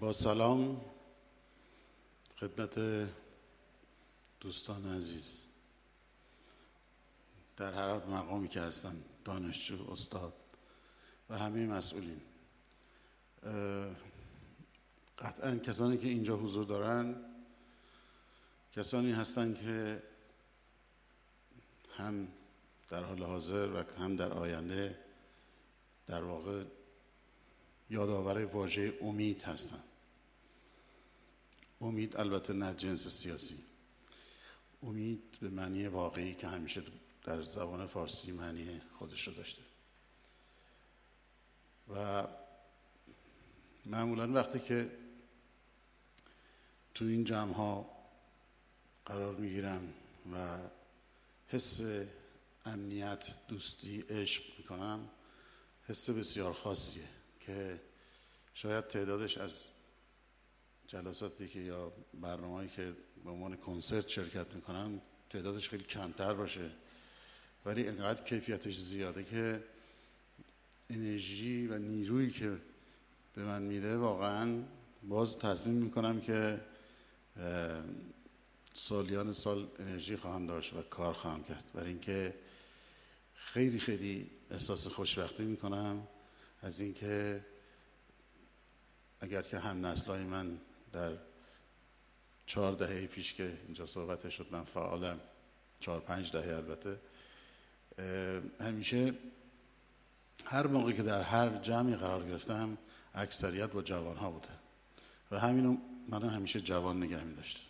با سلام خدمت دوستان عزیز. در هر مقامی که هستن دانشجو استاد و همه مسئولین. قطعا کسانی که اینجا حضور دارن کسانی هستند که هم در حال حاضر و هم در آینده در واقع یادآور واژه امید هستند امید البته نه جنس سیاسی. امید به معنی واقعی که همیشه در زبان فارسی معنی خودش رو داشته. و معمولا وقتی که تو این جمع ها قرار می‌گیرم و حس امنیت دوستی عشق می‌کنم حس بسیار خاصیه که شاید تعدادش از جلساتی که یا برنامه‌ای که به عنوان کنسرت شرکت می‌کنم تعدادش خیلی کمتر باشه. ولی انقدر کیفیتش زیاده که انرژی و نیرویی که به من میده واقعا باز تصمیم می‌کنم که سالیان سال انرژی خواهم داشت و کار خواهم کرد. برای اینکه خیلی خیلی احساس خوشبختی می‌کنم از اینکه اگر که هم نسلای من در چهار دهه پیش که اینجا صحبت شد من فعالم. چهار پنج دهه البته. همیشه هر موقعی که در هر جمعی قرار گرفتم اکثریت با جوان ها بوده. و همینو من همیشه جوان نگه می داشته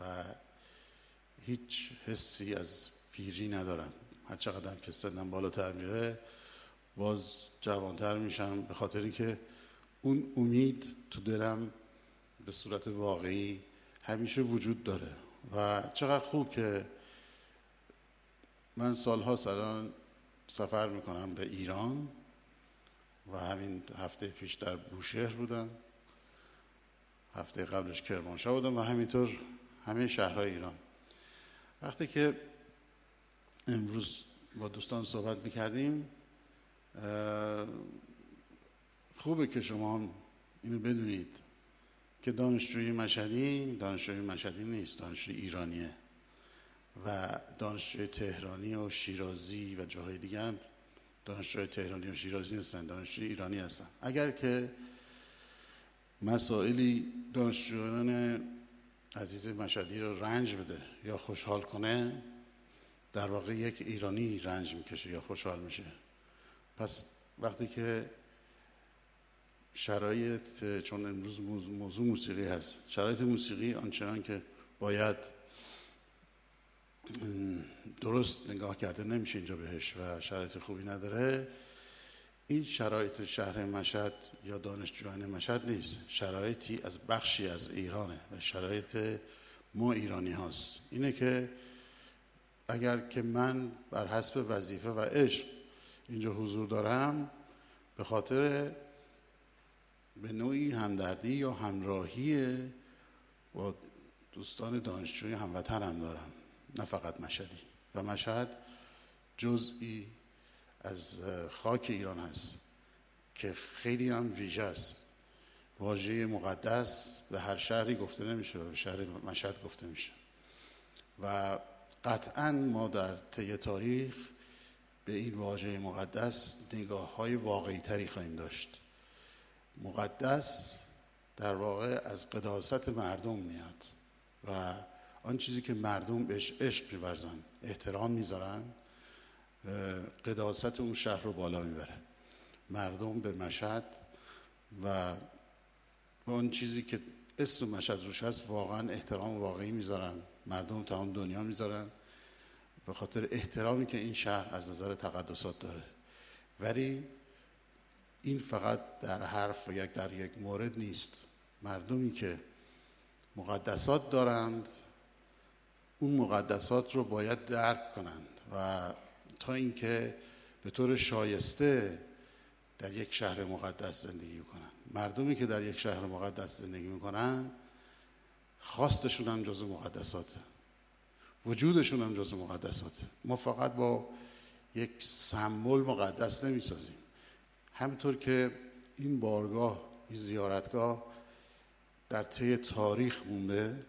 و هیچ حسی از پیری ندارم. هر چقدر که سنم بالاتر میره باز جوانتر میشم. به خاطر اینکه اون امید تو دلم به صورت واقعی همیشه وجود داره. و چقدر خوب که من سالها سالان سفر می‌کنم به ایران و همین هفته پیش در بوشهر بودم. هفته قبلش کرمانشاه بودم و همینطور همه شهرهای ایران. وقتی که امروز با دوستان صحبت می‌کردیم خوبه که شما اینو بدونید. که دانشجوی مشهدی دانشجوی مشهدی نیست دانشجوی ایرانیه. و دانشجوی تهرانی و شیرازی و جاهای دیگه هم دانشجوی تهرانی و شیرازی نیستن دانشجوی ایرانی هستن. اگر که مسائلی دانشجویان عزیز مشهدی رو رنج بده یا خوشحال کنه در واقع یک ایرانی رنج می‌کشه یا خوشحال میشه. پس وقتی که شرایط چون امروز موضوع موسیقی هست. شرایط موسیقی آنچنان که باید درست نگاه کرده نمیشه اینجا بهش و شرایط خوبی نداره. این شرایط شهر مشهد یا دانشجویان مشهد نیست. شرایطی از بخشی از ایرانه و شرایط ما ایرانی هاست. اینه که اگر که من بر حسب وظیفه و عشق اینجا حضور دارم به خاطر به نوعی همدردی یا همراهی با دوستان دانشجوی هموطنم دارم نه فقط مشهدی. و مشهد جزئی از خاک ایران هست که خیلی هم ویژه است. واژه مقدس به هر شهری گفته نمیشه به شهر مشهد گفته میشه. و قطعا ما در طی تاریخ به این واژه مقدس نگاه های واقعی تری خواهیم داشت. مقدس در واقع از قداست مردم میاد و آن چیزی که مردم بهش عشق میورزن احترام می‌ذارن قداست اون شهر رو بالا می‌بره. مردم به مشهد و به اون چیزی که اسم مشهد روش هست واقعا احترام واقعی می‌ذارن. مردم تمام دنیا می‌ذارن. به خاطر احترامی که این شهر از نظر تقدسات داره. ولی این فقط در حرف و یک در یک مورد نیست. مردمی که مقدسات دارند اون مقدسات رو باید درک کنند و تا اینکه به طور شایسته در یک شهر مقدس زندگی کنند مردمی که در یک شهر مقدس زندگی می‌کنن خواستشون هم جز مقدساته. وجودشون هم جز مقدساته. ما فقط با یک سمبل مقدس نمی‌سازیم. همینطور که این بارگاه این زیارتگاه در طی تاریخ مونده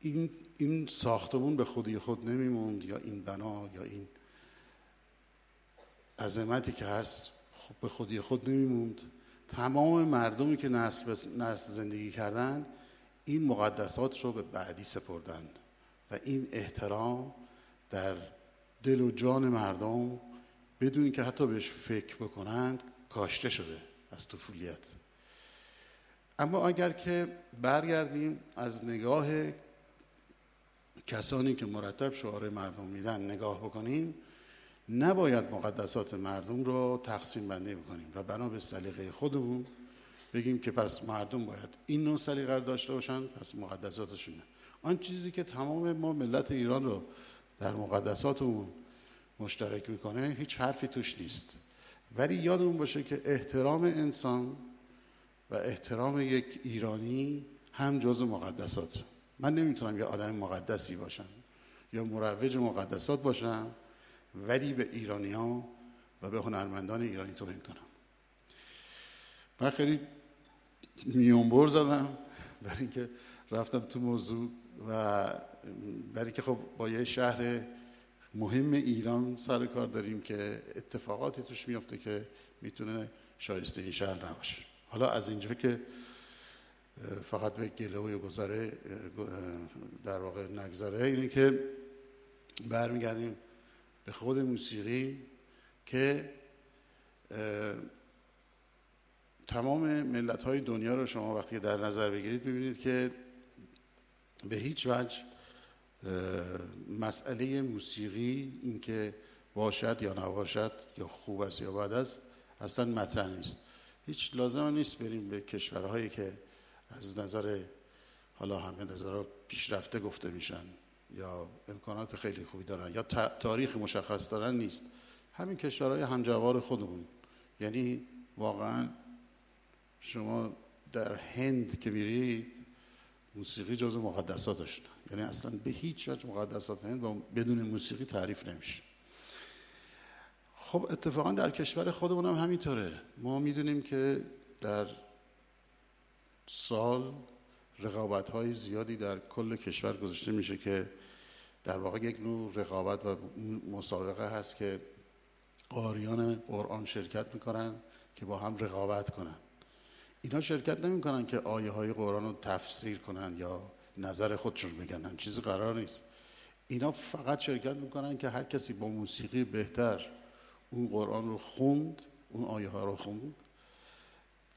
این این ساختمون به خودی خود نمیموند یا این بنا یا این عظمتی که هست خب به خودی خود نمیموند. تمام مردمی که نسل, نسل زندگی کردن این مقدسات رو به بعدی سپردن و این احترام در دل و جان مردم بدون که حتی بهش فکر بکنند کاشته شده از طفولیت. اما اگر که برگردیم از نگاه کسانی که مرتب شعار مردم میدن نگاه بکنیم نباید مقدسات مردم رو تقسیم بندی بکنیم و بنا به سلیقه خودمون بگیم که پس مردم باید این نوع سلیقه داشته باشن پس مقدساتشونه آن چیزی که تمام ما ملت ایران رو در مقدساتمون مشترک می‌کنه هیچ حرفی توش نیست. ولی یادمون باشه که احترام انسان و احترام یک ایرانی هم جز مقدسات. من نمی‌تونم یه آدم مقدسی باشم یا مروج مقدسات باشم ولی به ایرانی ها و به هنرمندان ایرانی توهین کنم. من خیلی میونبر زدم برای اینکه رفتم تو موضوع و برای که خب با یه شهر مهم ایران سر کار داریم که اتفاقاتی توش میفته که می‌تونه شایسته این شهر نباشه. حالا از اینجا که فقط به گله و گذره در واقع نگذره اینه که برمیگردیم به خود موسیقی که تمام ملت های دنیا رو شما وقتی در نظر بگیرید می‌بینید که به هیچ وجه مسئله موسیقی اینکه باشد یا نباشد یا خوب است یا بد است اصلا مطرح نیست. هیچ لازم نیست بریم به کشورهایی که از نظر حالا همه نظر پیشرفته گفته میشن یا امکانات خیلی خوبی دارن یا تاریخ مشخص دارن نیست. همین کشورهای همجوار خودمون. یعنی واقعا شما در هند که میرید موسیقی جز مقدساتش یعنی اصلا به هیچ وجه مقدسات هند بدون موسیقی تعریف نمیشه. خب اتفاقا در کشور خودمون هم همینطوره. ما می‌دونیم که در سال رقابت های زیادی در کل کشور گذاشته میشه که در واقع یک نوع رقابت و مسابقه هست که قاریان قرآن شرکت می‌کنن که با هم رقابت کنن. اینا شرکت نمی‌کنن که آیه های قرآن رو تفسیر کنن یا نظر خودشون بگن چیزی قرار نیست. اینا فقط شرکت می‌کنن که هر کسی با موسیقی بهتر اون قرآن رو خوند اون آیه ها رو خوند.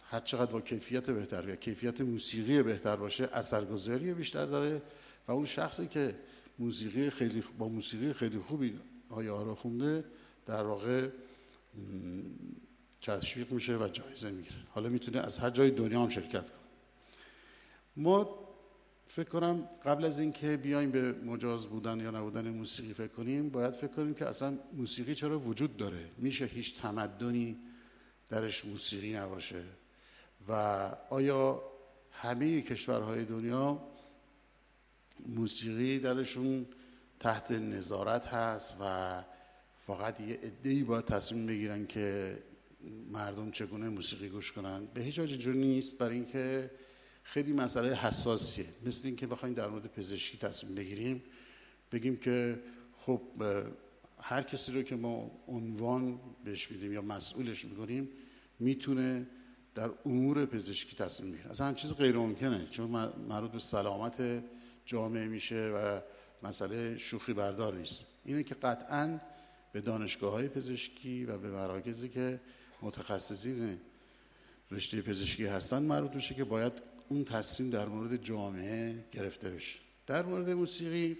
هر چقدر با کیفیت بهتر یا کیفیت موسیقی بهتر باشه اثرگذاری بیشتر داره و اون شخصی که موسیقی خیلی با موسیقی خیلی خوبی آیه ها رو خونده در واقع تشویق میشه و جایزه می‌گیره. حالا می‌تونه از هر جای دنیا هم شرکت کنه. ما فکر کنم قبل از اینکه بیایم به مجاز بودن یا نبودن موسیقی فکر کنیم باید فکر کنیم که اصلا موسیقی چرا وجود داره؟ میشه هیچ تمدنی درش موسیقی نباشه؟ و آیا همه کشورهای دنیا موسیقی درشون تحت نظارت هست و فقط یه عده‌ای باید تصمیم بگیرن که مردم چگونه موسیقی گوش کنن؟ به هیچ وجه نیست برای اینکه خیلی مسئله حساسیه. مثل اینکه بخوایم در مورد پزشکی تصمیم بگیریم بگیم که خب هر کسی رو که ما عنوان بهش میدیم یا مسئولش می‌کنیم می‌تونه در امور پزشکی تصمیم بگیره. اصلا هم چیز غیر ممکنه چون مربوط به سلامت جامعه میشه و مسئله شوخی بردار نیست. اینه که قطعا به دانشگاه های پزشکی و به مراکزی که متخصصین رشته پزشکی هستن مربوط میشه که باید اون تصمیم در مورد جامعه گرفته بشه. در مورد موسیقی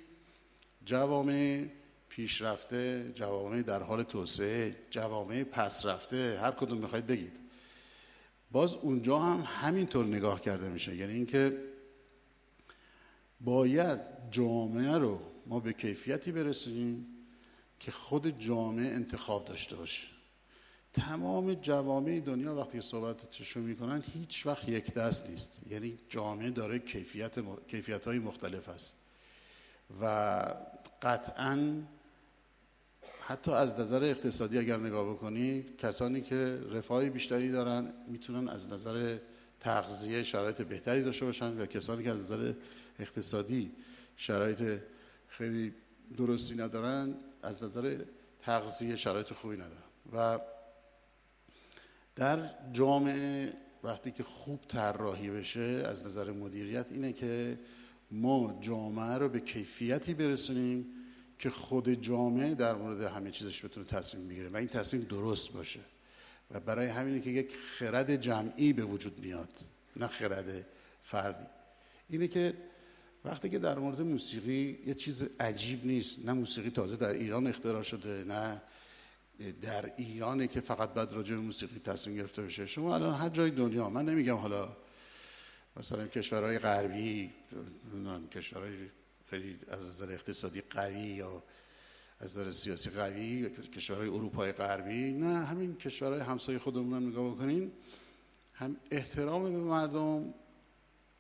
جوامع پیشرفته جوامع در حال توسعه جوامع پس رفته هر کدوم می‌خواید بگید. باز اونجا هم همینطور نگاه کرده میشه. یعنی اینکه باید جامعه رو ما به کیفیتی برسونیم که خود جامعه انتخاب داشته باشه. تمام جوامع دنیا وقتی صحبتشون می‌کنن هیچ وقت یک دست نیست. یعنی جامعه داره کیفیت, کیفیت های مختلف است و قطعا حتی از نظر اقتصادی اگر نگاه بکنید کسانی که رفاه بیشتری دارن می‌تونن از نظر تغذیه شرایط بهتری داشته باشن و کسانی که از نظر اقتصادی شرایط خیلی درستی ندارن از نظر تغذیه شرایط خوبی ندارن. و در جامعه وقتی که خوب طراحی بشه از نظر مدیریت اینه که ما جامعه رو به کیفیتی برسونیم که خود جامعه در مورد همه چیزش بتونه تصمیم بگیره و این تصمیم درست باشه. و برای همینه که یک خرد جمعی به وجود میاد نه خرد فردی. اینه که وقتی که در مورد موسیقی یه چیز عجیب نیست نه موسیقی تازه در ایران اختراع شده نه در ایرانه که فقط بعد راجع به موسیقی تصمیم گرفته بشه. شما الان هر جای دنیا من نمیگم حالا مثلا کشورهای غربی کشورهای خیلی از نظر اقتصادی قوی یا از نظر سیاسی قوی کشورهای اروپای غربی نه همین کشورهای همسایه خودمون رو نگاه بکنین. هم احترام به مردم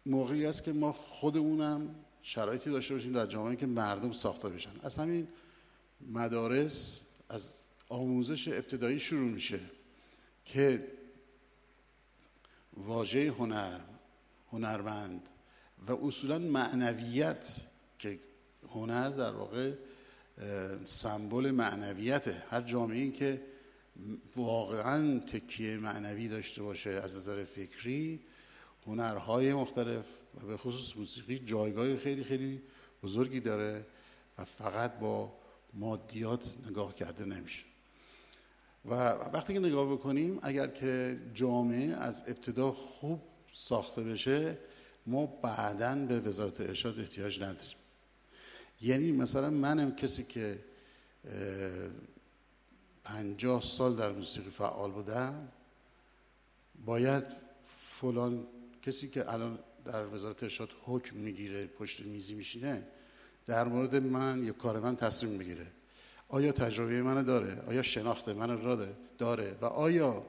موقعی است که ما خودمونم شرایطی داشته باشیم در جامعه که مردم ساخته بشن. از همین مدارس از آموزش ابتدایی شروع میشه که واژه هنر هنرمند و اصولا معنویت که هنر در واقع سمبل معنویته. هر جامعه که واقعا تکیه معنوی داشته باشه از نظر فکری هنرهای مختلف و به خصوص موسیقی جایگاه خیلی خیلی بزرگی داره و فقط با مادیات نگاه کرده نمیشه. و وقتی که نگاه بکنیم اگر که جامعه از ابتدا خوب ساخته بشه ما بعدا به وزارت ارشاد احتیاج نداریم. یعنی مثلا منم کسی که پنجاه سال در موسیقی فعال بودم باید فلان کسی که الان در وزارت ارشاد حکم می‌گیره پشت میزی میشینه در مورد من یا کار من تصمیم می‌گیره. آیا تجربه منو داره؟ آیا شناخت من را داره؟ و آیا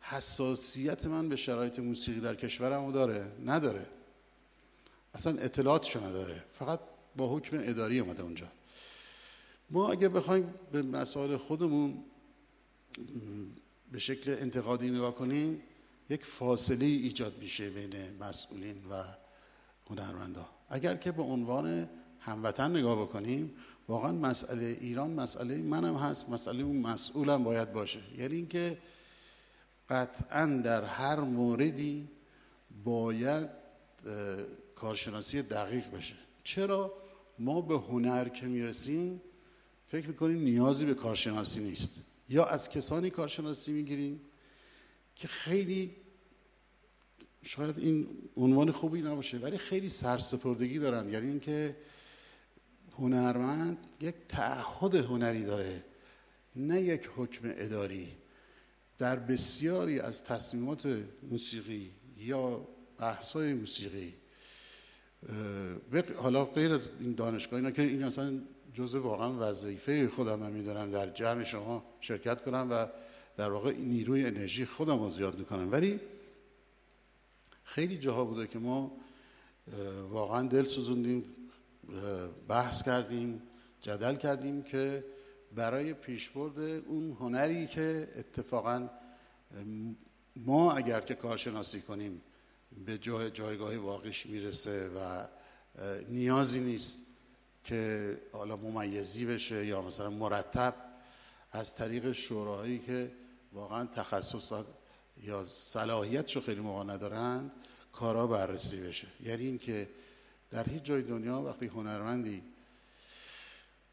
حساسیت من به شرایط موسیقی در کشورمو داره؟ نداره. اصلا اطلاعاتشو نداره. فقط با حکم اداری اومده اونجا. ما اگه بخوایم به مسائل خودمون به شکل انتقادی نگاه کنیم یک فاصله ایجاد میشه بین مسئولین و هنرمندا. اگر که به عنوان هموطن نگاه بکنیم واقعا مسئله ایران مسئله منم هست مسئله اون مسئولم باید باشه. یعنی اینکه قطعا در هر موردی باید کارشناسی دقیق بشه. چرا؟ ما به هنر که می‌رسیم فکر می‌کنیم نیازی به کارشناسی نیست. یا از کسانی کارشناسی می‌گیریم که خیلی شاید این عنوان خوبی نباشه ولی خیلی سرسپردگی دارن. یعنی اینکه هنرمند یک تعهد هنری داره نه یک حکم اداری. در بسیاری از تصمیمات موسیقی یا بحثای موسیقی حالا غیر از این دانشگاه اینا که این اصلا جزء واقعا وظیفه خودم هم می‌دونم در جمع شما شرکت کنم و در واقع نیروی انرژی خودم رو زیاد می‌کنم. ولی خیلی جاها بوده که ما واقعا دل سوزوندیم. بحث کردیم جدل کردیم که برای پیشبرد اون هنری که اتفاقا ما اگر که کارشناسی کنیم به جای جایگاه واقعیش می‌رسه و نیازی نیست که حالا ممیزی بشه یا مثلا مرتب از طریق شوراهایی که واقعا تخصص یا صلاحیتشو خیلی موقع ندارن کارا بررسی بشه. یعنی اینکه در هیچ جای دنیا وقتی هنرمندی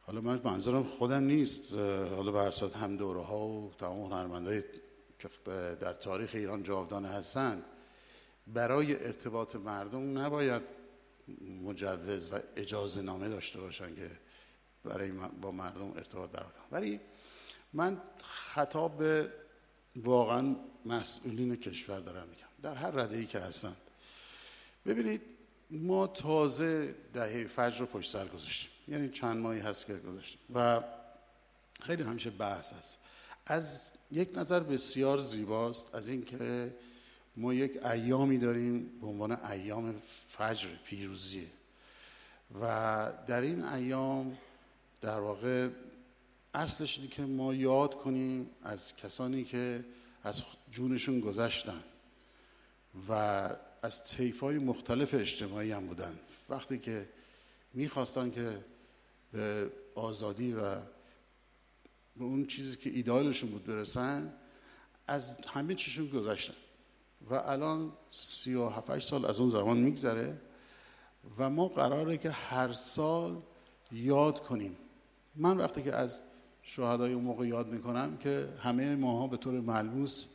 حالا من منظورم خودم نیست حالا به هم دوره ها و تمام هنرمندای که در تاریخ ایران جاودانه هستند برای ارتباط مردم نباید مجوز و اجازه نامه داشته باشن که برای با مردم ارتباط برقرار ولی من خطاب واقعا مسئولین کشور دارم میگم. در هر رده ای که هستن. ببینید ما تازه دهه فجر رو پشت سر گذاشتیم. یعنی چند ماهی هست که گذاشتیم. و خیلی همیشه بحث هست. از یک نظر بسیار زیباست از اینکه ما یک ایامی داریم به عنوان ایام فجر پیروزی. و در این ایام در واقع اصلش اینه که ما یاد کنیم از کسانی که از جونشون گذشتن و از طیف های مختلف اجتماعی هم بودن. وقتی که می‌خواستن که به آزادی و به اون چیزی که ایدالشون بود برسن از همه چیشون گذشتن. و الان سی و هفت سال از اون زمان میگذره و ما قراره که هر سال یاد کنیم. من وقتی که از شهدای اون موقع یاد می‌کنم که همه ماها به طور ملموس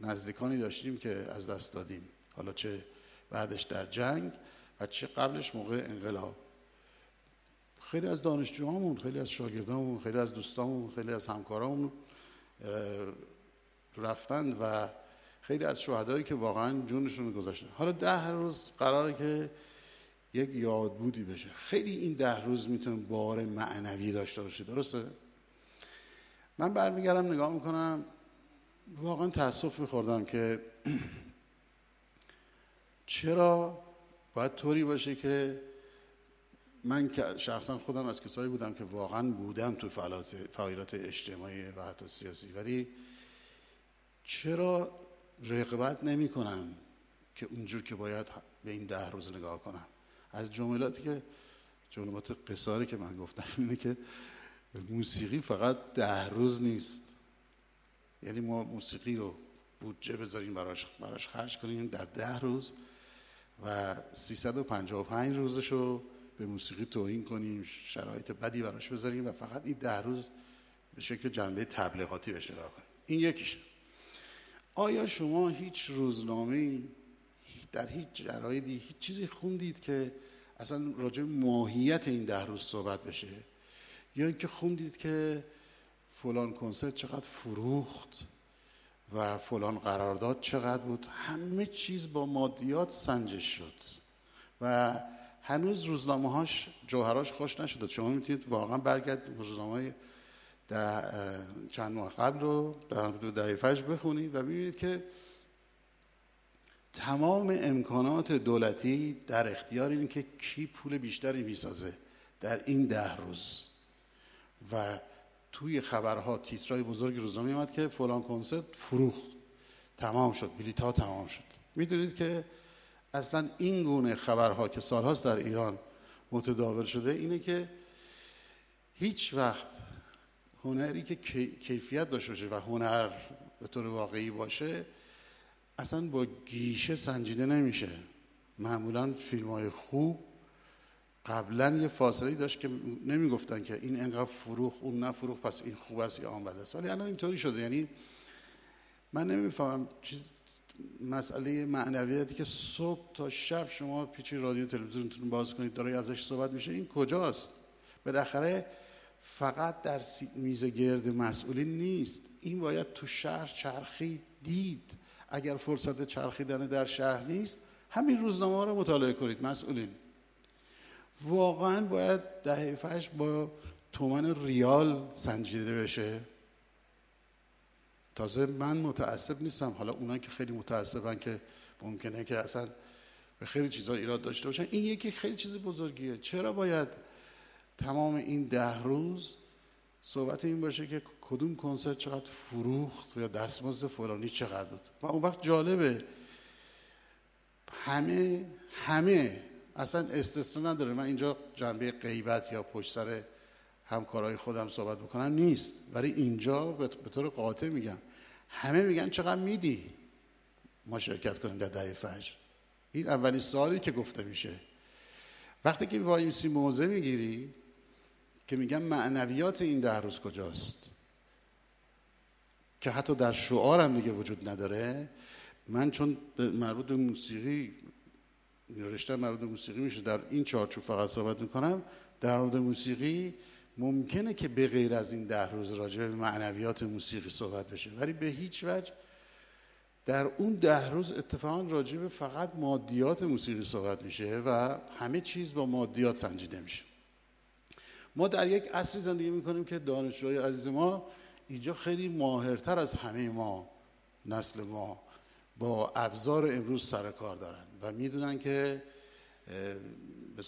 نزدیکانی داشتیم که از دست دادیم. حالا چه بعدش در جنگ و چه قبلش موقع انقلاب. خیلی از دانشجوهامون خیلی از شاگردامون خیلی از دوستامون خیلی از همکارامون رفتند و خیلی از شهدایی که واقعا جونشون گذاشتن. حالا ده روز قراره که یک یادبودی بشه. خیلی این ده روز می‌تونه بار معنوی داشته باشه. درسته؟ من برمیگردم نگاه می‌کنم. واقعا تاسف میخوردم که چرا باید طوری باشه که من که شخصا خودم از کسایی بودم که واقعا بودم تو فعالیت اجتماعی و حتی سیاسی ولی چرا رقبت نمی کنم که اونجور که باید به این ده روز نگاه کنم از جملاتی که جملات قصاری که من گفتم اینه که موسیقی فقط ده روز نیست. یعنی ما موسیقی رو بودجه بذاریم براش, براش خرج کنیم در ده روز و 355 روزش رو به موسیقی توهین کنیم شرایط بدی براش بذاریم و فقط این ده روز به شکل جنبه تبلیغاتی بهش نگاه کنیم این یکیشه. آیا شما هیچ روزنامه در هیچ جرایدی هیچ چیزی خوندید که اصلا راجع ماهیت این ده روز صحبت بشه؟ یا اینکه خوندید که فلان کنسرت چقدر فروخت؟ و فلان قرارداد چقدر بود؟ همه چیز با مادیات سنجش شد. و هنوز روزنامه هاش جوهراش خوش نشده. شما می‌تونید واقعا برگردید روزنامه در چند ماه قبل رو در دهه فجر بخونید و ببینید که تمام امکانات دولتی در اختیار این که کی پول بیشتری می‌سازه در این ده روز. و توی خبرها تیترای بزرگ روزنامه آمد که فلان کنسرت فروخت. تمام شد بلیط ها تمام شد. می‌دونید که اصلا این گونه خبرها که سالهاست در ایران متداول شده اینه که هیچ وقت هنری که کیفیت داشته باشه و هنر به طور واقعی باشه اصلا با گیشه سنجیده نمیشه. معمولا فیلم های خوب قبلا یه فاصله داشت که نمی‌گفتن که این انقدر فروخ اون نه فروخ پس این خوب است یا آن است. ولی الان اینطوری شده. یعنی من نمی‌فهمم چیز مسئله معنویتی که صبح تا شب شما پیچی رادیو تلویزیونتون باز کنید داره ازش صحبت میشه. این کجاست؟ بالاخره فقط در میز گرد مسئولین نیست. این باید تو شهر چرخی دید. اگر فرصت چرخیدن در شهر نیست همین روزنامه رو مطالعه کنید مسئولین. واقعا باید دهه با تومن ریال سنجیده بشه. تازه من متاسب نیستم. حالا اونا که خیلی متاسبن که ممکنه که اصلا به خیلی چیزا ایراد داشته باشن. این یکی خیلی چیز بزرگیه. چرا باید تمام این ده روز صحبت این باشه که کدوم کنسرت چقدر فروخت یا دستمزد فلانی چقدر بود؟ و اون وقت جالبه. همه همه اصلا استثنا نداره. من اینجا جنبه غیبت یا پشت سر همکارای خودم صحبت بکنم نیست. ولی اینجا به طور قاطع میگم. همه میگن چقدر میدی ما شرکت کنیم در ده فجر. این اولین سوالی که گفته میشه. وقتی که وایمسی موزه می‌گیری که میگن معنویات این ده روز کجاست؟ که حتی در شعارم دیگه وجود نداره. من چون مربوط به موسیقی رشته به موسیقی میشه. در این چارچوب فقط صحبت می‌کنم. در مورد موسیقی ممکنه که به غیر از این ده روز راجع به معنویات موسیقی صحبت بشه. ولی به هیچ وجه در اون ده روز اتفاقا راجع به فقط مادیات موسیقی صحبت میشه و همه چیز با مادیات سنجیده میشه. ما در یک عصری زندگی می‌کنیم که دانشجوهای عزیز ما اینجا خیلی ماهرتر از همه ما نسل ما با ابزار امروز سر کار دارن. و می‌دونن که به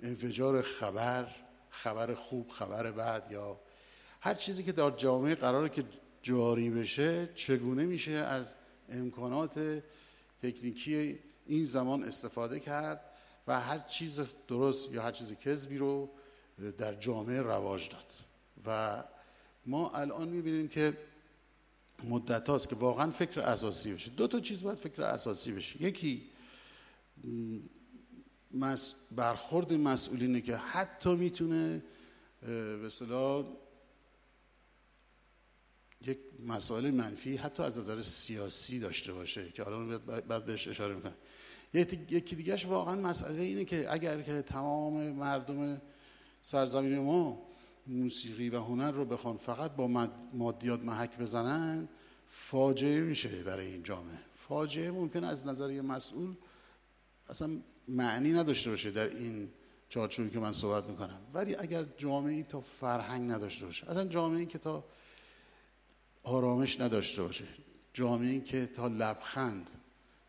انفجار خبر خبر خوب خبر بد یا هر چیزی که در جامعه قراره که جاری بشه چگونه میشه از امکانات تکنیکی این زمان استفاده کرد و هر چیز درست یا هر چیز کذبی رو در جامعه رواج داد؟ و ما الان می‌بینیم که مدت هاست که واقعا فکر اساسی بشه. دو تا چیز باید فکر اساسی بشه. یکی برخورد مسئولینه که حتی می‌تونه به صلاح یک مسائل منفی حتی از نظر سیاسی داشته باشه که حالا بعد بهش اشاره می‌کنم. یکی دیگهش واقعا مسئله اینه که اگر که تمام مردم سرزمین ما موسیقی و هنر رو بخوان فقط با مادیات محک بزنن فاجعه میشه برای این جامعه. فاجعه ممکن از نظر یه مسئول اصلا معنی نداشته باشه در این چارچوبی که من صحبت می‌کنم. ولی اگر جامعه تا فرهنگ نداشته باشه اصلا جامعه که تا آرامش نداشته باشه جامعه که تا لبخند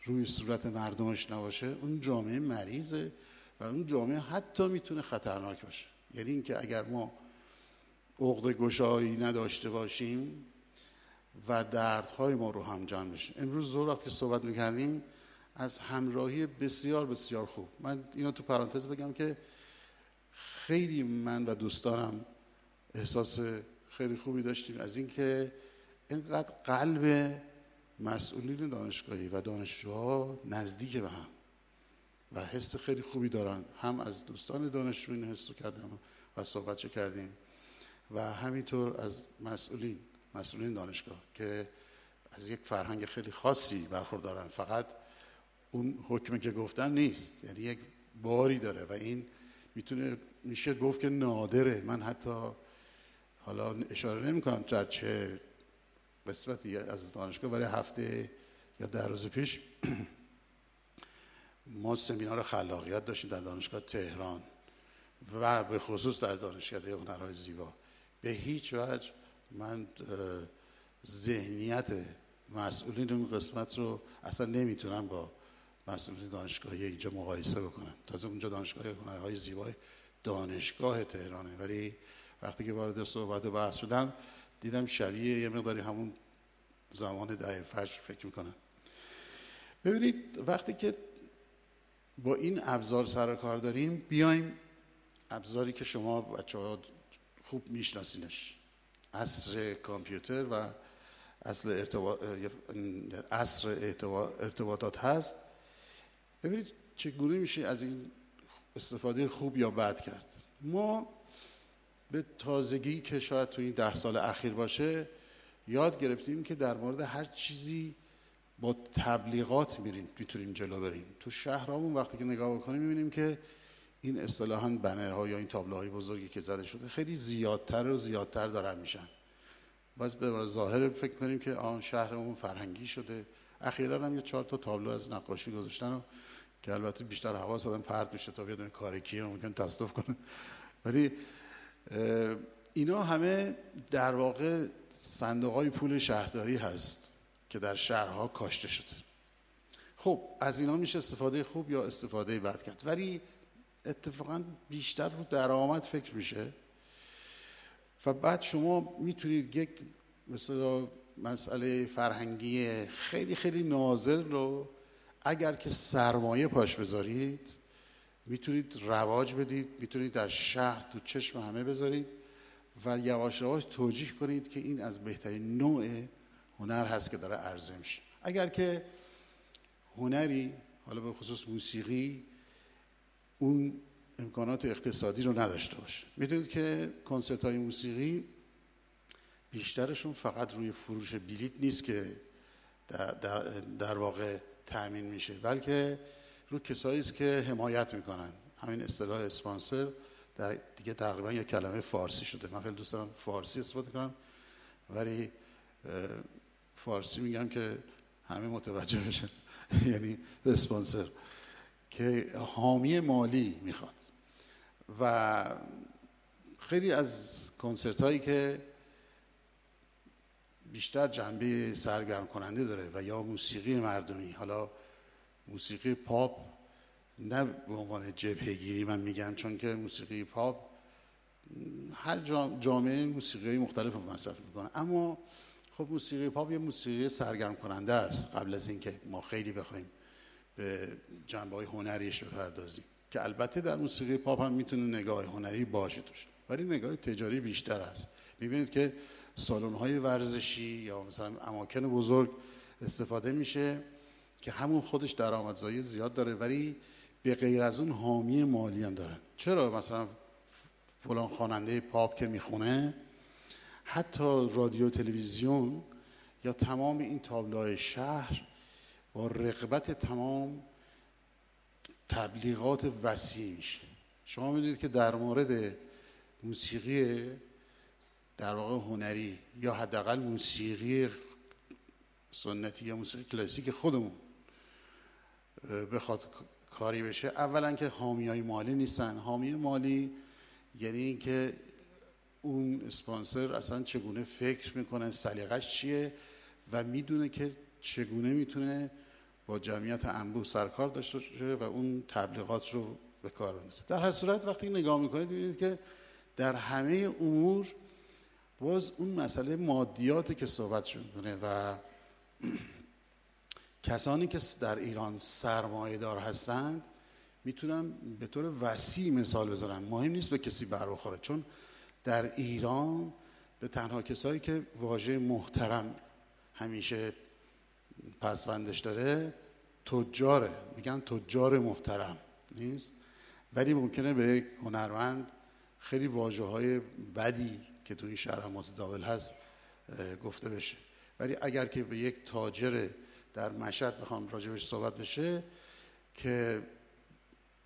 روی صورت مردمش نباشه اون جامعه مریضه و اون جامعه حتی می‌تونه خطرناک باشه. یعنی اینکه اگر ما عقد گشایی نداشته باشیم و دردهای ما رو هم جمع بشه امروز زور وقت که صحبت می‌کردیم از همراهی بسیار بسیار خوب. من اینو تو پرانتز بگم که خیلی من و دوستانم احساس خیلی خوبی داشتیم از اینکه اینقدر قلب مسئولین دانشگاهی و دانشجوها نزدیک به هم و حس خیلی خوبی دارن. هم از دوستان دانشجو این حس رو کردم و صحبت کردیم. و همینطور از مسئولین مسئولین دانشگاه که از یک فرهنگ خیلی خاصی برخوردارن. فقط اون حکمی که گفتن نیست. یعنی یک باری داره و این می‌تونه میشه گفت که نادره. من حتی حالا اشاره نمی کنم در چه قسمتی از دانشگاه برای هفته یا در روز پیش ما سمینار خلاقیت داشتیم در دانشگاه تهران و به خصوص در دانشکده هنرهای زیبا. به هیچ وجه من ذهنیت مسئولین اون قسمت رو اصلا نمی‌تونم با مسئولین دانشگاهی اینجا مقایسه بکنم. تازه اونجا دانشگاه هنرهای زیبای دانشگاه تهرانه. ولی وقتی که وارد صحبت و بحث شدم دیدم شبیه یه مقداری همون زمان ده فجر فکر می‌کنم. ببینید وقتی که با این ابزار سر کار داریم بیایم ابزاری که شما بچه ها خوب میشناسینش. عصر کامپیوتر و اصل ارتباط عصر ارتباطات هست. ببینید چگونه میشه از این استفاده خوب یا بد کرد. ما به تازگی که شاید تو این ده سال اخیر باشه یاد گرفتیم که در مورد هر چیزی با تبلیغات میریم می‌تونیم جلو بریم. تو شهرامون وقتی که نگاه بکنیم می‌بینیم که این اصطلاحا بنرها یا این تابلوهای بزرگی که زده شده خیلی زیادتر و زیادتر دارن میشن. باز به ظاهر فکر کنیم که آن شهرمون فرهنگی شده. اخیرا هم یه چهار تا تابلو از نقاشی گذاشتن و که البته بیشتر حواس آدم پرت میشه تا بیاد کارکیه ممکن تصادف کنه. ولی اینا همه در واقع صندوق های پول شهرداری هست که در شهرها کاشته شده. خب از اینا میشه استفاده خوب یا استفاده بد کرد؟ ولی اتفاقا بیشتر رو درآمد فکر میشه. و بعد شما می‌تونید یک مثلا مسئله فرهنگی خیلی خیلی نازل رو اگر که سرمایه پاش بذارید می‌تونید رواج بدید می‌تونید در شهر تو چشم همه بذارید و یواش یواش توجیه کنید که این از بهترین نوع هنر هست که داره عرضه میشه. اگر که هنری حالا به خصوص موسیقی اون امکانات اقتصادی رو نداشته باشه. می‌دونید که کنسرت های موسیقی بیشترشون فقط روی فروش بلیت نیست که در, در, در واقع تأمین میشه بلکه رو کسایی است که حمایت می‌کنن. همین اصطلاح اسپانسر در دیگه تقریبا یک کلمه فارسی شده. من خیلی دوست دارم فارسی استفاده کنم ولی فارسی میگم که همه متوجه بشن. یعنی اسپانسر. که حامی مالی می‌خواد. و خیلی از کنسرت هایی که بیشتر جنبه سرگرم کننده داره و یا موسیقی مردمی حالا موسیقی پاپ نه به عنوان جبهگیری من میگم چون که موسیقی پاپ هر جامعه موسیقی مختلف رو مصرف می‌کنه. اما خب موسیقی پاپ یه موسیقی سرگرم کننده است قبل از اینکه ما خیلی بخوایم به جنبه های هنریش بپردازیم که البته در موسیقی پاپ هم می‌تونه نگاه هنری باشه توش. ولی نگاه تجاری بیشتر هست. می‌بینید که سالن های ورزشی یا مثلا اماکن بزرگ استفاده میشه که همون خودش درآمدزایی زیاد داره ولی به غیر از اون حامی مالی هم داره. چرا مثلا فلان خواننده پاپ که می‌خونه حتی رادیو تلویزیون یا تمام این تابلوهای شهر با رقبت تمام تبلیغات وسیع میشه. شما می‌دونید که در مورد موسیقی در واقع هنری یا حداقل موسیقی سنتی یا موسیقی کلاسیک خودمون بخواد کاری بشه اولا که حامی های مالی نیستن. حامی مالی یعنی اینکه اون اسپانسر اصلا چگونه فکر می‌کنه سلیقش چیه و می‌دونه که چگونه می‌تونه با جمعیت انبوه سرکار داشته و اون تبلیغات رو به کار بنده در هر صورت وقتی نگاه می‌کنید می‌بینید که در همه امور باز اون مسئله مادیاتی که صحبت می‌کنه و کسانی که در ایران سرمایه دار هستند می‌تونم به طور وسیع مثال بزنم مهم نیست به کسی بر بخوره چون در ایران به تنها کسایی که واژه محترم همیشه پسوندش داره تجاره. میگن تجار محترم نیست؟ ولی ممکنه به یک هنرمند خیلی واجه های بدی که تو این شهر متداول هست گفته بشه. ولی اگر که به یک تاجر در مشهد بخوام راجبش صحبت بشه که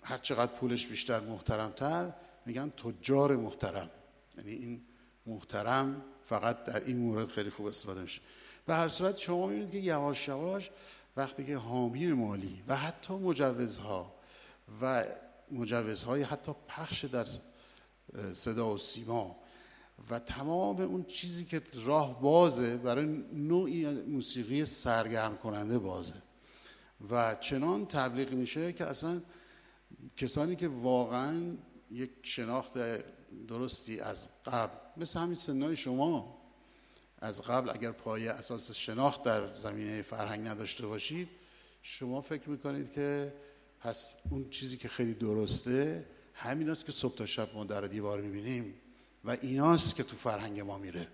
هر چقدر پولش بیشتر محترمتر میگن تجار محترم. یعنی این محترم فقط در این مورد خیلی خوب استفاده میشه. به هر صورت شما می‌بینید که یواش یواش وقتی که حامی مالی و حتی مجوزها و مجوزهای حتی پخش در صدا و سیما و تمام اون چیزی که راه بازه برای نوعی موسیقی سرگرم کننده بازه. و چنان تبلیغ میشه که اصلا کسانی که واقعا یک شناخت درستی از قبل مثل همین سنای شما از قبل اگر پایه اساس شناخت در زمینه فرهنگ نداشته باشید شما فکر می‌کنید که پس اون چیزی که خیلی درسته همین است که صبح تا شب ما در دیوار می‌بینیم و ایناست که تو فرهنگ ما میره.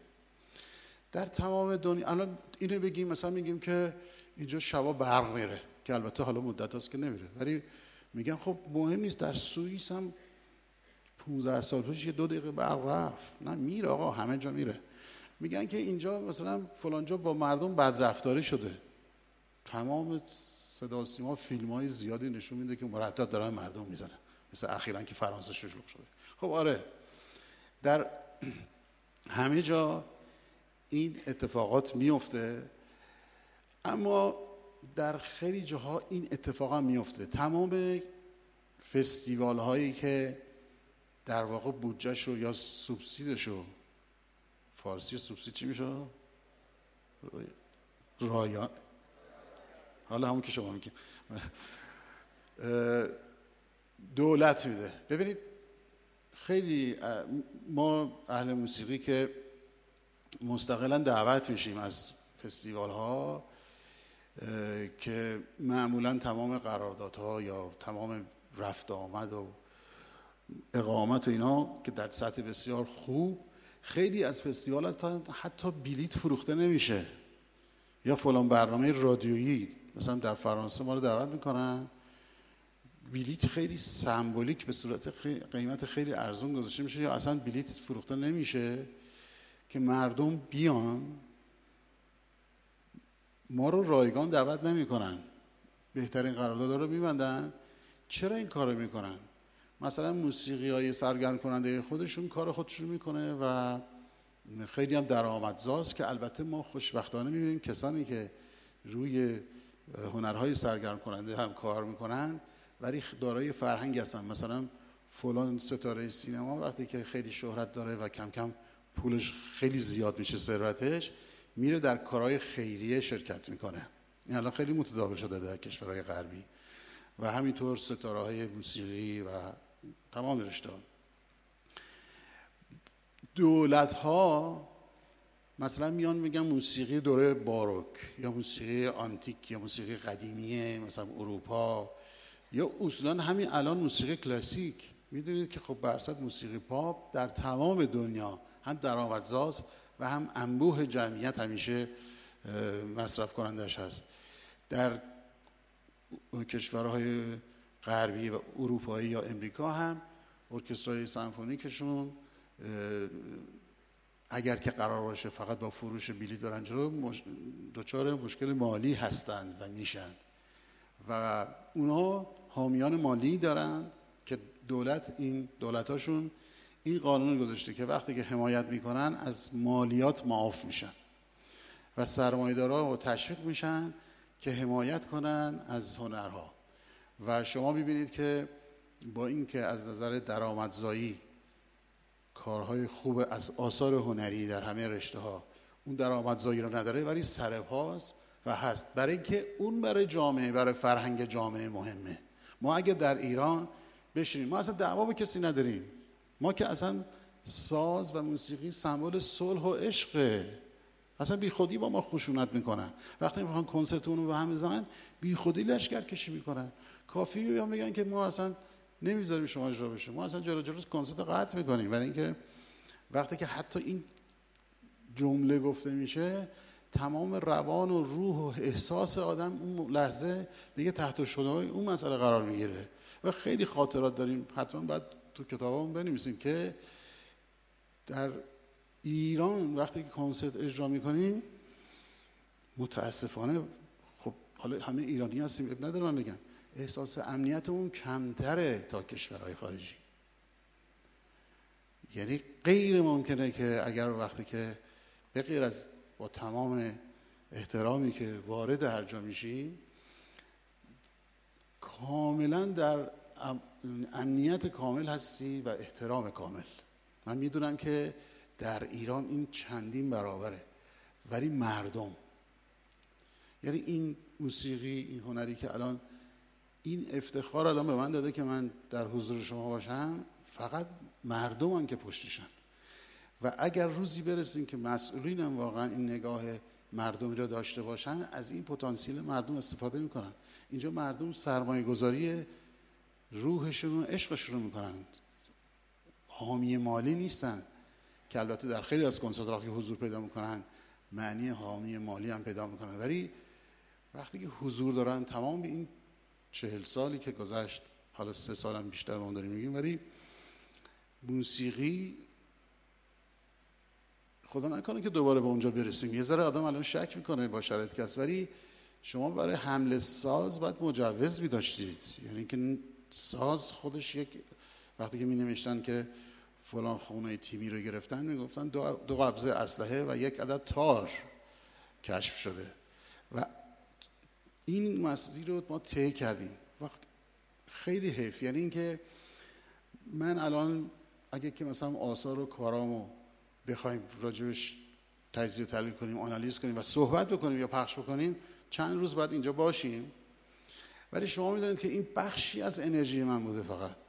در تمام دنیا الان اینو بگیم مثلا میگیم که اینجا شبا برق میره که البته حالا مدت هست که نمیره. ولی میگن خب مهم نیست در سوئیس هم 15 سال پیش یه دو دقیقه برق رفت. نه میره آقا همه جا میره. میگن که اینجا مثلا فلانجا با مردم بدرفتاری شده. تمام صدا سیما فیلم های زیادی نشون میده که مرتب دارن مردم می‌زنه مثل اخیرا که فرانسه شلوغ شده. خب آره. در همه جا این اتفاقات میفته اما در خیلی جاها این اتفاق هم میفته تمام فستیوال هایی که در واقع بودجهشو یا سوبسیدشو فارسی سوبسید چی میشه؟ رایان. حالا همون که شما میگید دولت میده. ببینید خیلی ما اهل موسیقی که مستقلا دعوت میشیم از فستیوال ها که معمولا تمام قراردادها یا تمام رفت آمد و اقامت و اینا که در سطح بسیار خوب خیلی از فستیوال هستن حتی بلیت فروخته نمیشه. یا فلان برنامه رادیویی مثلا در فرانسه ما رو دعوت می‌کنن. بلیت خیلی سمبولیک به صورت قیمت خیلی ارزون گذاشته میشه یا اصلا بلیت فروخته نمیشه که مردم بیان. ما رو رایگان دعوت نمی‌کنن. بهترین قرارداد رو میبندن. چرا این کارو می‌کنن؟ مثلا موسیقی های سرگرم کننده خودشون کار خودشون می‌کنه و خیلی هم درآمدزاست که البته ما خوشبختانه می‌بینیم کسانی که روی هنرهای سرگرم کننده هم کار می‌کنن ولی دارای فرهنگ هستن. مثلا فلان ستاره سینما وقتی که خیلی شهرت داره و کم کم پولش خیلی زیاد میشه ثروتش میره در کارهای خیریه شرکت می‌کنه. این الان خیلی متداول شده در کشورهای غربی. و همینطور ستاره های موسیقی و تمام رشته دولت ها مثلا میان میگن موسیقی دوره باروک یا موسیقی آنتیک یا موسیقی قدیمیه مثلا اروپا یا اصولا همین الان موسیقی کلاسیک. می‌دونید که خب برصد موسیقی پاپ در تمام دنیا هم درآمدزاست و هم انبوه جمعیت همیشه مصرف کنندش هست. در کشورهای غربی و اروپایی یا امریکا هم ارکسترای سمفونیکشون اگر که قرار باشه فقط با فروش بلیط برن جلو. دچار مشکل مالی هستند و میشن و اونا حامیان مالی دارن که دولت این دولتاشون این قانون گذاشته که وقتی که حمایت می‌کنن از مالیات معاف میشن و سرمایه‌دارا تشویق میشن که حمایت کنن از هنرها و شما می‌بینید که با اینکه از نظر درآمدزایی کارهای خوب از آثار هنری در همه رشته ها اون درآمدزایی رو نداره ولی سرپاس و هست. برای اینکه اون برای جامعه برای فرهنگ جامعه مهمه. ما اگه در ایران بشینیم ما اصلا دعوا با کسی نداریم. ما که اصلا ساز و موسیقی سمبل صلح و عشقه اصلا بی خودی با ما خشونت می‌کنن. وقتی می‌خوان کنسرتون رو به هم بزنن بی خودی لشکر کشی می‌کنن. کافی بیان بگن که ما اصلا نمی‌ذاریم شما اجرا بشه. ما اصلا جلو جلو کنسرت قطع می‌کنیم. برای اینکه وقتی که حتی این جمله گفته میشه تمام روان و روح و احساس آدم اون لحظه دیگه تحت شده اون مسئله قرار می‌گیره. و خیلی خاطرات داریم. حتما باید تو کتابمون بنویسیم که در ایران وقتی که کنسرت اجرا می‌کنیم متاسفانه خب حالا همه ایرانی هستیم اب نداره من بگم. احساس امنیت اون کمتره تا کشورهای خارجی. یعنی غیر ممکنه که اگر وقتی که به غیر از با تمام احترامی که وارد هر جا میشیم کاملا در امنیت کامل هستی و احترام کامل. من می‌دونم که در ایران این چندین برابره ولی مردم. یعنی این موسیقی این هنری که الان این افتخار الان به من داده که من در حضور شما باشم فقط مردم که پشتشن و اگر روزی برسیم که مسئولینم واقعا این نگاه مردمی را داشته باشن از این پتانسیل مردم استفاده می‌کنن. اینجا مردم سرمایه گذاری روحشون و عشقشون رو می‌کنن. حامی مالی نیستن. که البته در خیلی از کنسرت وقتی حضور پیدا می‌کنن معنی حامی مالی هم پیدا می‌کنن. ولی وقتی که حضور دارن تمام این چهل سالی که گذشت حالا سه سالم بیشتر ما داریم میگیم ولی موسیقی خدا نکنه که دوباره به اونجا برسیم. یه ذره آدم الان شک می‌کنه با شرایطی که هست. ولی شما برای حمل ساز باید مجوز می داشتید یعنی که ساز خودش یک وقتی که می نوشتن که فلان خونه تیمی رو گرفتن می‌گفتن دو, دو قبضه اسلحه و یک عدد تار کشف شده. و این مسئله رو ما طی کردیم. و خیلی حیف. یعنی اینکه من الان اگه که مثلا آثار و کارامو بخوایم راجبش تجزیه و تحلیل کنیم آنالیز کنیم و صحبت بکنیم یا پخش بکنیم چند روز بعد اینجا باشیم. ولی شما می‌دونید که این بخشی از انرژی من بوده فقط.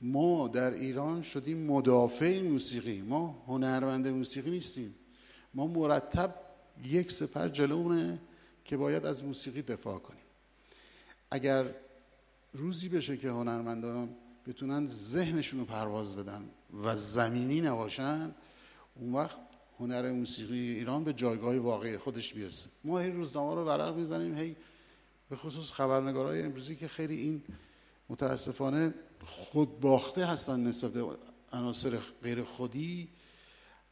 ما در ایران شدیم مدافع موسیقی. ما هنرمند موسیقی نیستیم. ما مرتب یک سپر جلوونه که باید از موسیقی دفاع کنیم. اگر روزی بشه که هنرمندان بتونن ذهنشون رو پرواز بدن و زمینی نباشن اون وقت هنر موسیقی ایران به جایگاه واقعی خودش می‌رسه. ما هی روزنامه رو ورق می‌زنیم هی به خصوص خبرنگارای امروزی که خیلی این متاسفانه خود باخته هستن نسبت به عناصر غیر خودی.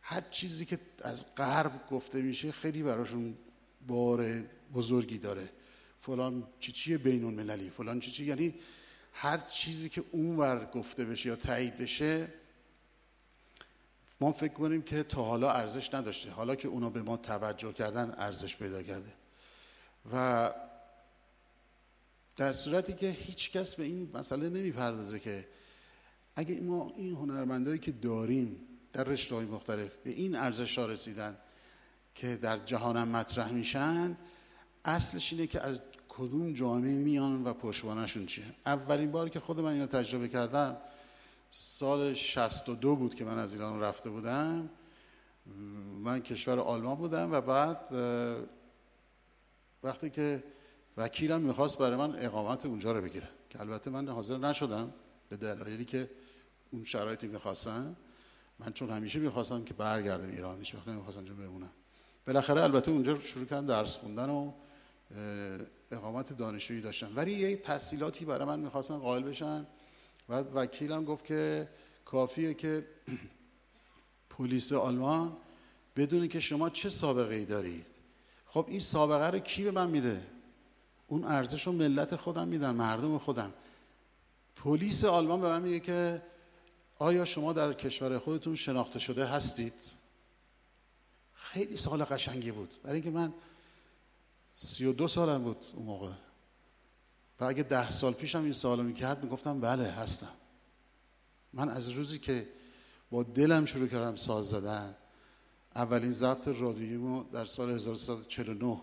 هر چیزی که از غرب گفته میشه خیلی براشون بار بزرگی داره. فلان چی چیه بین المللی فلان چی چی یعنی هر چیزی که اونور گفته بشه یا تایید بشه ما فکر کنیم که تا حالا ارزش نداشته. حالا که اونا به ما توجه کردن ارزش پیدا کرده. و در صورتی که هیچ کس به این مسئله نمی‌پردازه که اگه ما این هنرمندایی که داریم در رشته های مختلف به این ارزش ها رسیدن که در جهانم مطرح میشن اصلش اینه که از کدوم جامعه میان و پشتوانشون چیه. اولین بار که خود من اینو تجربه کردم سال 62 بود که من از ایران رفته بودم. من کشور آلمان بودم و بعد وقتی که وکیلم می‌خواست برای من اقامت اونجا رو بگیره که البته من حاضر نشدم به دلایلی که اون شرایطی می‌خواستن. من چون همیشه می‌خواستم که برگردم ایران هیچ وقت نمی‌خواستم اونجا بمونم بالاخره البته اونجا شروع کردم درس خوندن و اقامت دانشجویی داشتم. ولی یه تحصیلاتی برای من می‌خواستن قائل بشن و وکیلم گفت که کافیه که پلیس آلمان بدونی که شما چه سابقه ای دارید. خب این سابقه رو کی به من میده؟ اون ارزش رو ملت خودم میدن مردم خودم. پلیس آلمان به من میگه که آیا شما در کشور خودتون شناخته شده هستید؟ خیلی سال قشنگی بود. برای اینکه من سی و دو سالم بود اون موقع. و اگه ده سال پیشم این سوالو می‌کرد می‌گفتم بله هستم. من از روزی که با دلم شروع کردم ساز زدن اولین ضبط رادیویمو در سال 1349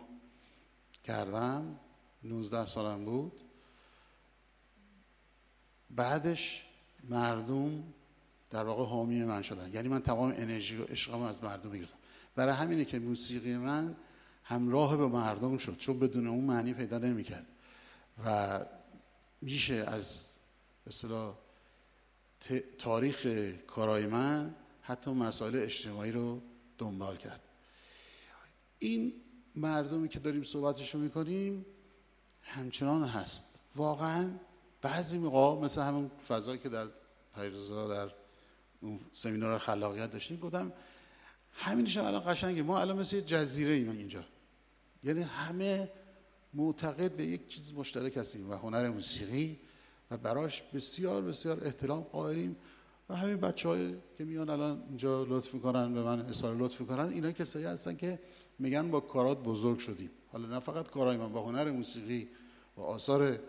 کردم. 19 سالم بود. بعدش مردم در واقع حامی من شدن. یعنی من تمام انرژی و عشقم از مردم می‌گرفتم. برای همینه که موسیقی من همراه به مردم شد چون بدون اون معنی پیدا نمی‌کرد. و میشه از اصطلاح تاریخ کارای من حتی مسائل اجتماعی رو دنبال کرد. این مردمی که داریم صحبتشو می‌کنیم همچنان هست. واقعا بعضی موقع مثل همون فضایی که در پیروزا در اون سمینار خلاقیت داشتیم گفتم همینش الان قشنگه. ما الان مثل جزیره ایم اینجا. یعنی همه معتقد به یک چیز مشترک هستیم و هنر موسیقی و براش بسیار بسیار احترام قائلیم. و همین بچه که میان الان اینجا لطف می‌کنن به من اصحار لطف می‌کنن اینا کسایی هستن که میگن با کارات بزرگ شدیم. حالا نه فقط کارای من با هنر موسیقی و آثار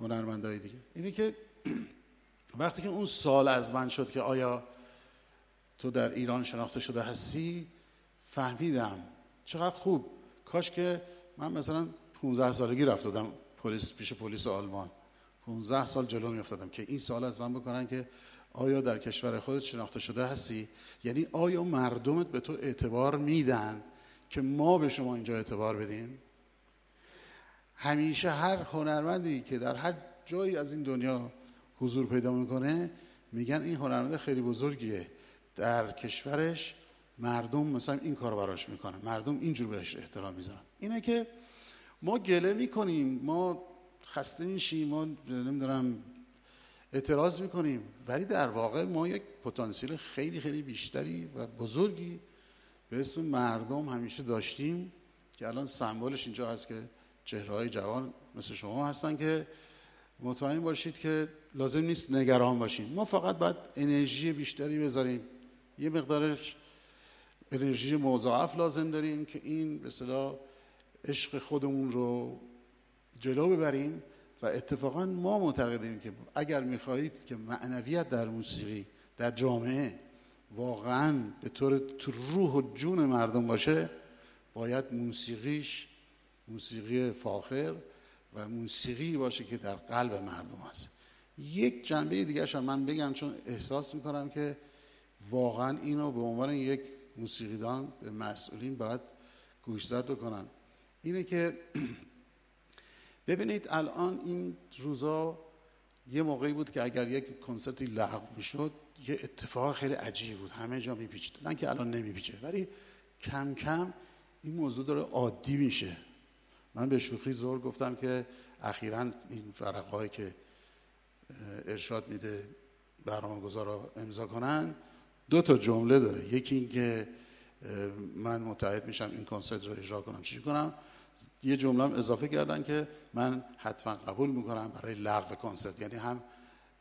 هنرمندای دیگه. اینه که وقتی که اون سال از من شد که آیا تو در ایران شناخته شده هستی فهمیدم چقدر خوب. کاش که من مثلا 15 سالگی رفت دادم پلیس پیش پلیس آلمان. 15 سال جلو میافتادم که این سال از من بکنن که آیا در کشور خودت شناخته شده هستی؟ یعنی آیا مردمت به تو اعتبار میدن که ما به شما اینجا اعتبار بدیم؟ همیشه هر هنرمندی که در هر جایی از این دنیا حضور پیدا می‌کنه میگن این هنرمند خیلی بزرگیه. در کشورش مردم مثلا این کار براش می‌کنن. مردم اینجور بهش احترام می‌ذارن. اینه که ما گله می‌کنیم ما خسته میشیم ما نمی‌دونم اعتراض می‌کنیم ولی در واقع ما یک پتانسیل خیلی خیلی بیشتری و بزرگی به اسم مردم همیشه داشتیم که الان سمبولش اینجا هست که چهرهای جوان مثل شما هستن که مطمئن باشید که لازم نیست نگران باشیم. ما فقط باید انرژی بیشتری بذاریم. یه مقدارش انرژی مضاعف لازم داریم که این به صلاح عشق خودمون رو جلو ببریم و اتفاقا ما معتقدیم که اگر می‌خواهید که معنویت در موسیقی در جامعه واقعا به طور تو روح و جون مردم باشه باید موسیقیش موسیقی فاخر و موسیقی باشه که در قلب مردم هست. یک جنبه دیگه هم من بگم چون احساس می‌کنم که واقعا اینو به عنوان یک موسیقیدان به مسئولین باید گوشزد بکنن. اینه که ببینید الان این روزا یه موقعی بود که اگر یک کنسرتی لغو می‌شد یه اتفاق خیلی عجیبی بود. همه جا میپیچید. نه که الان نمیپیچه ولی کم کم این موضوع داره عادی میشه. من به شوخی زور گفتم که اخیرا این فرقهایی که ارشاد میده برنامه گذارا امضا کنن دو تا جمله داره. یکی این که من متحد میشم این کنسرت رو اجرا کنم. چی کنم؟ یه جمله هم اضافه کردن که من حتما قبول می‌کنم برای لغو کنسرت. یعنی هم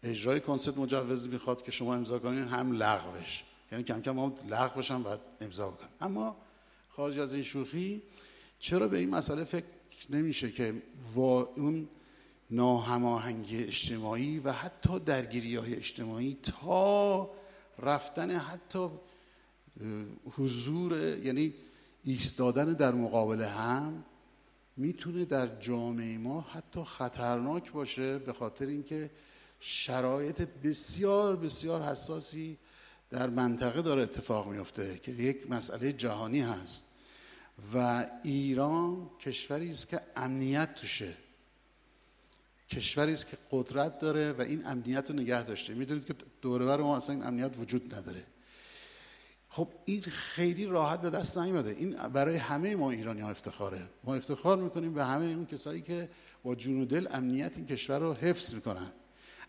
اجرای کنسرت مجوز می‌خواد که شما امضا کنین هم لغوش. یعنی کم کم هم لغوش هم باید امضا کنم اما خارج از این شوخی چرا به این مسئله فکر نمیشه که اون ناهماهنگی اجتماعی و حتی درگیری های اجتماعی تا رفتن حتی حضور یعنی ایستادن در مقابل هم می‌تونه در جامعه ما حتی خطرناک باشه به خاطر اینکه شرایط بسیار بسیار حساسی در منطقه داره اتفاق میفته که یک مسئله جهانی هست. و ایران کشوری است که امنیت توشه. کشوری است که قدرت داره و این امنیت رو نگه داشته. می‌دونید که دوربر ما اصلا این امنیت وجود نداره. خب این خیلی راحت به دست نیومده. این برای همه ما ایرانی ها افتخاره. ما افتخار می‌کنیم به همه اون کسایی که با جون و دل امنیت این کشور رو حفظ می‌کنن.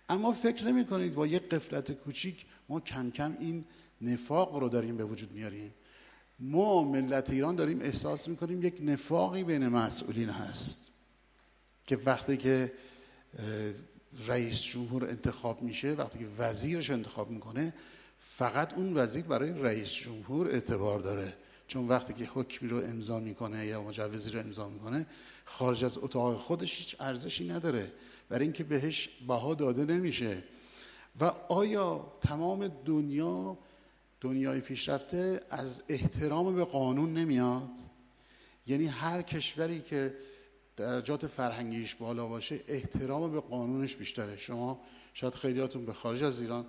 اما فکر نمی کنید با یک قفلت کوچیک ما کم کم این نفاق رو داریم به وجود میاریم. ما ملت ایران داریم احساس می‌کنیم یک نفاقی بین مسئولین هست که وقتی که رئیس جمهور انتخاب میشه وقتی که وزیرش انتخاب می‌کنه فقط اون وزیر برای رئیس جمهور اعتبار داره. چون وقتی که حکمی رو امضا می‌کنه یا مجوزی رو امضا می‌کنه خارج از اتاق خودش هیچ ارزشی نداره. برای اینکه بهش بها داده نمیشه. و آیا تمام دنیا دنیای پیشرفته از احترام به قانون نمیاد. یعنی هر کشوری که درجات فرهنگیش بالا باشه احترام به قانونش بیشتره. شما شاید خیلیاتون به خارج از ایران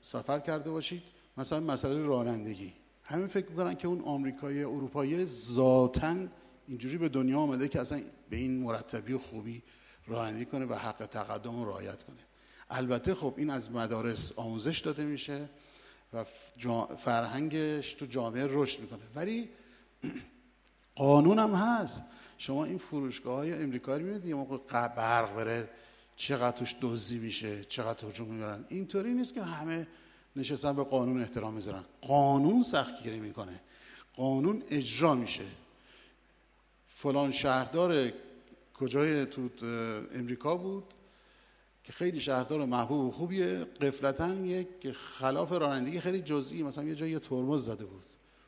سفر کرده باشید مثلا مسئله رانندگی. همه فکر می‌کنن که اون آمریکایی اروپایی ذاتا اینجوری به دنیا آمده که اصلا به این مرتبی و خوبی رانندگی کنه و حق تقدم رو رعایت کنه. البته خب این از مدارس آموزش داده میشه. و فرهنگش تو جامعه رشد می‌کنه. ولی قانون هم هست. شما این فروشگاه های امریکایی می‌بینید یه موقع برق بره چقدر توش دزدی میشه چقدر هجوم می‌برن. اینطوری نیست که همه نشستن به قانون احترام می‌ذارن. قانون سختگیری می‌کنه. قانون اجرا میشه. فلان شهردار کجای تو امریکا بود؟ که خیلی شهردار محبوب و خوبیه. قفلتا یک خلاف رانندگی خیلی جزئی. مثلا یه جایی ترمز زده بود.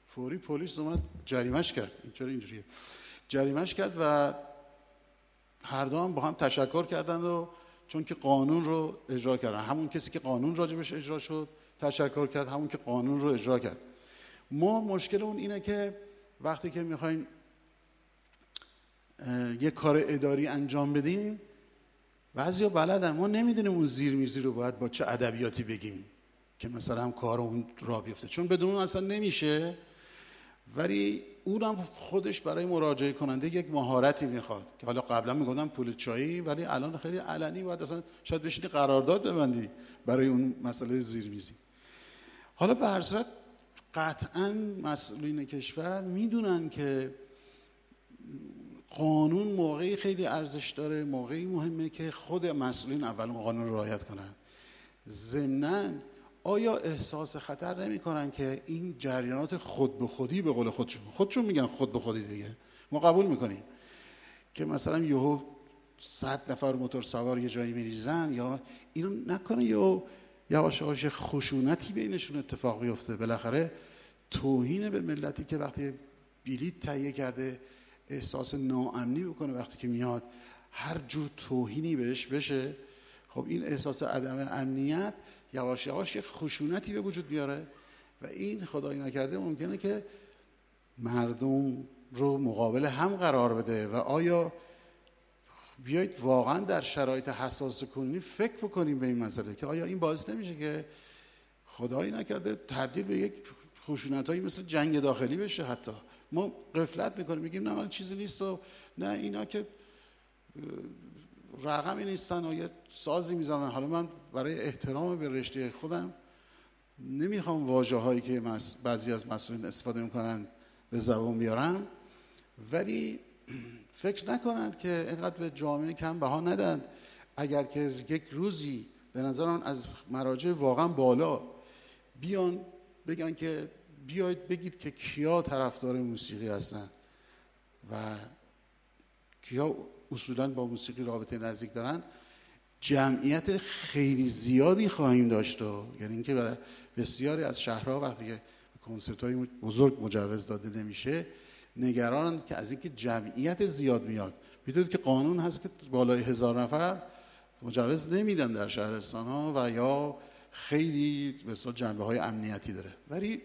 فوری پلیس اومد جریمش کرد. اینطوری اینجوریه؟ جریمش کرد و هر دو هم با هم تشکر کردند و چون که قانون رو اجرا کردن. همون کسی که قانون راجبش اجرا شد تشکر کرد همون که قانون رو اجرا کرد. ما مشکل اون اینه که وقتی که می‌خوایم یه کار اداری انجام بدیم بعضیا بلدن. ما نمی‌دونیم اون زیر میزی رو باید با چه ادبیاتی بگیم که مثلا هم کار اون را بیفته. چون بدون اون اصلا نمیشه. ولی اونم خودش برای مراجعه کننده یک مهارتی می‌خواد. که حالا قبلا می‌گفتم پول چایی ولی الان خیلی علنی باید اصلا شاید بشینی قرارداد ببندی برای اون مسئله زیرمیزی. حالا به هر صورت قطعا مسئولین کشور می‌دونن که قانون موقعی خیلی ارزش داره. موقعی مهمه که خود مسئولین اول قانون رو رعایت کنن. ضمناً آیا احساس خطر نمی کنن که این جریانات خود به خودی به قول خودشون؟ خودشون میگن خود به خودی دیگه. ما قبول می‌کنیم که مثلا یهو صد نفر موتور سوار یه جایی میریزن یا اینو نکنه یا یواش یواش خشونتی بینشون اتفاق بیفته. بالاخره توهین به ملتی که وقتی بلیت تهیه کرده احساس ناامنی بکنه وقتی که میاد هر جور توهینی بهش بشه. خب این احساس عدم امنیت یواش یواش یک خشونتی به وجود بیاره و این خدایی نکرده ممکنه که مردم رو مقابل هم قرار بده و آیا بیایید واقعا در شرایط حساس کنونی فکر بکنیم به این مسئله که آیا این باعث نمیشه که خدایی نکرده تبدیل به یک خشونت مثل جنگ داخلی بشه حتی. ما قفلت می‌کنیم میگیم نه چیزی نیست و نه اینا که رقمی نیستن و یه سازی می‌زنن. حالا من برای احترام به رشته خودم نمی‌خوام واجه هایی که بعضی از مسئولین استفاده می‌کنن به زبان بیارم. ولی فکر نکنند که اینقدر به جامعه کم بها ندن اگر که یک روزی به نظر از مراجع واقعا بالا بیان بگن که بیاید بگید که کیا طرفدار موسیقی هستن و کیا اصولا با موسیقی رابطه نزدیک دارن. جمعیت خیلی زیادی خواهیم داشت و یعنی اینکه بسیاری از شهرها وقتی که کنسرت های بزرگ مجوز داده نمیشه نگران که از اینکه جمعیت زیاد میاد. می‌دونید که قانون هست که بالای هزار نفر مجوز نمیدن در شهرستان ها و یا خیلی مثلا جنبه های امنیتی داره. ولی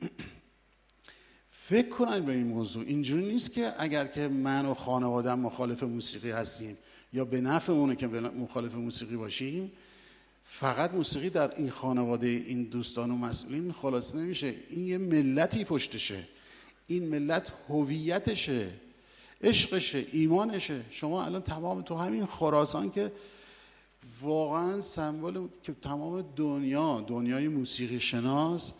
فکر کنن به این موضوع. اینجوری نیست که اگر که من و خانوادم مخالف موسیقی هستیم یا به نفع اونه که مخالف موسیقی باشیم فقط موسیقی در این خانواده این دوستان و مسئولین خلاص نمیشه. این یه ملتی پشتشه. این ملت هویتشه عشقشه ایمانشه. شما الان تمام تو همین خراسان که واقعا سمبل که تمام دنیا دنیای موسیقی شناس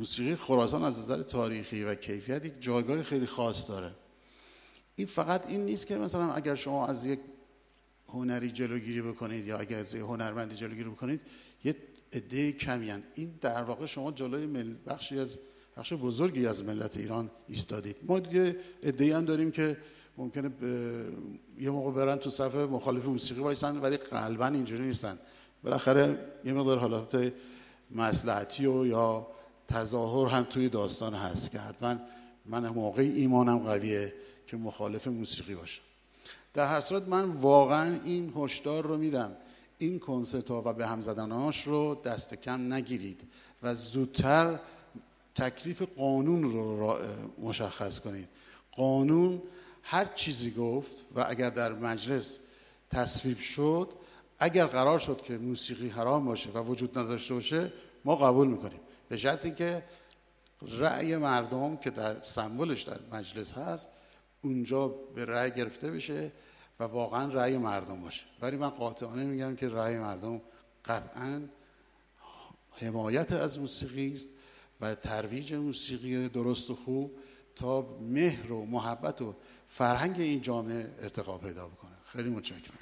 موسیقی خراسان از نظر تاریخی و کیفیت یک جایگاه خیلی خاص داره. این فقط این نیست که مثلا اگر شما از یک هنری جلوگیری بکنید یا اگر از یک هنرمندی جلوگیری بکنید یه عده کمی این در واقع شما جلوی مل... بخشی از بخش بزرگی از ملت ایران ایستادید. ما دیگه عده هم داریم که ممکنه یه موقع برن تو صفحه مخالف موسیقی وایسن ولی قلبا اینجوری نیستن. بالاخره یه مقدار حالات مسلحتی و یا تظاهر هم توی داستان هست که حتما من موقع ایمانم قویه که مخالف موسیقی باشم. در هر صورت من واقعا این هشدار رو میدم. این کنسرت ها و به هم زدنهاش رو دست کم نگیرید و زودتر تکلیف قانون رو مشخص کنید. قانون هر چیزی گفت و اگر در مجلس تصویب شد اگر قرار شد که موسیقی حرام باشه و وجود نداشته باشه ما قبول می‌کنیم. به شرطی که رأی مردم که در سمبلش در مجلس هست اونجا به رأی گرفته بشه و واقعا رأی مردم باشه. ولی من قاطعانه میگم که رأی مردم قطعا حمایت از موسیقی است و ترویج موسیقی درست و خوب تا مهر و محبت و فرهنگ این جامعه ارتقا پیدا بکنه. خیلی متشکرم.